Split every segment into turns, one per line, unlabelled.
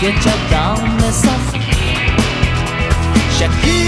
Get your dumbness off. Shakira.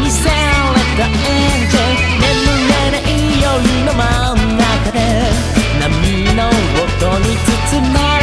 にされた眠れない夜の真ん中で波の音に包まれ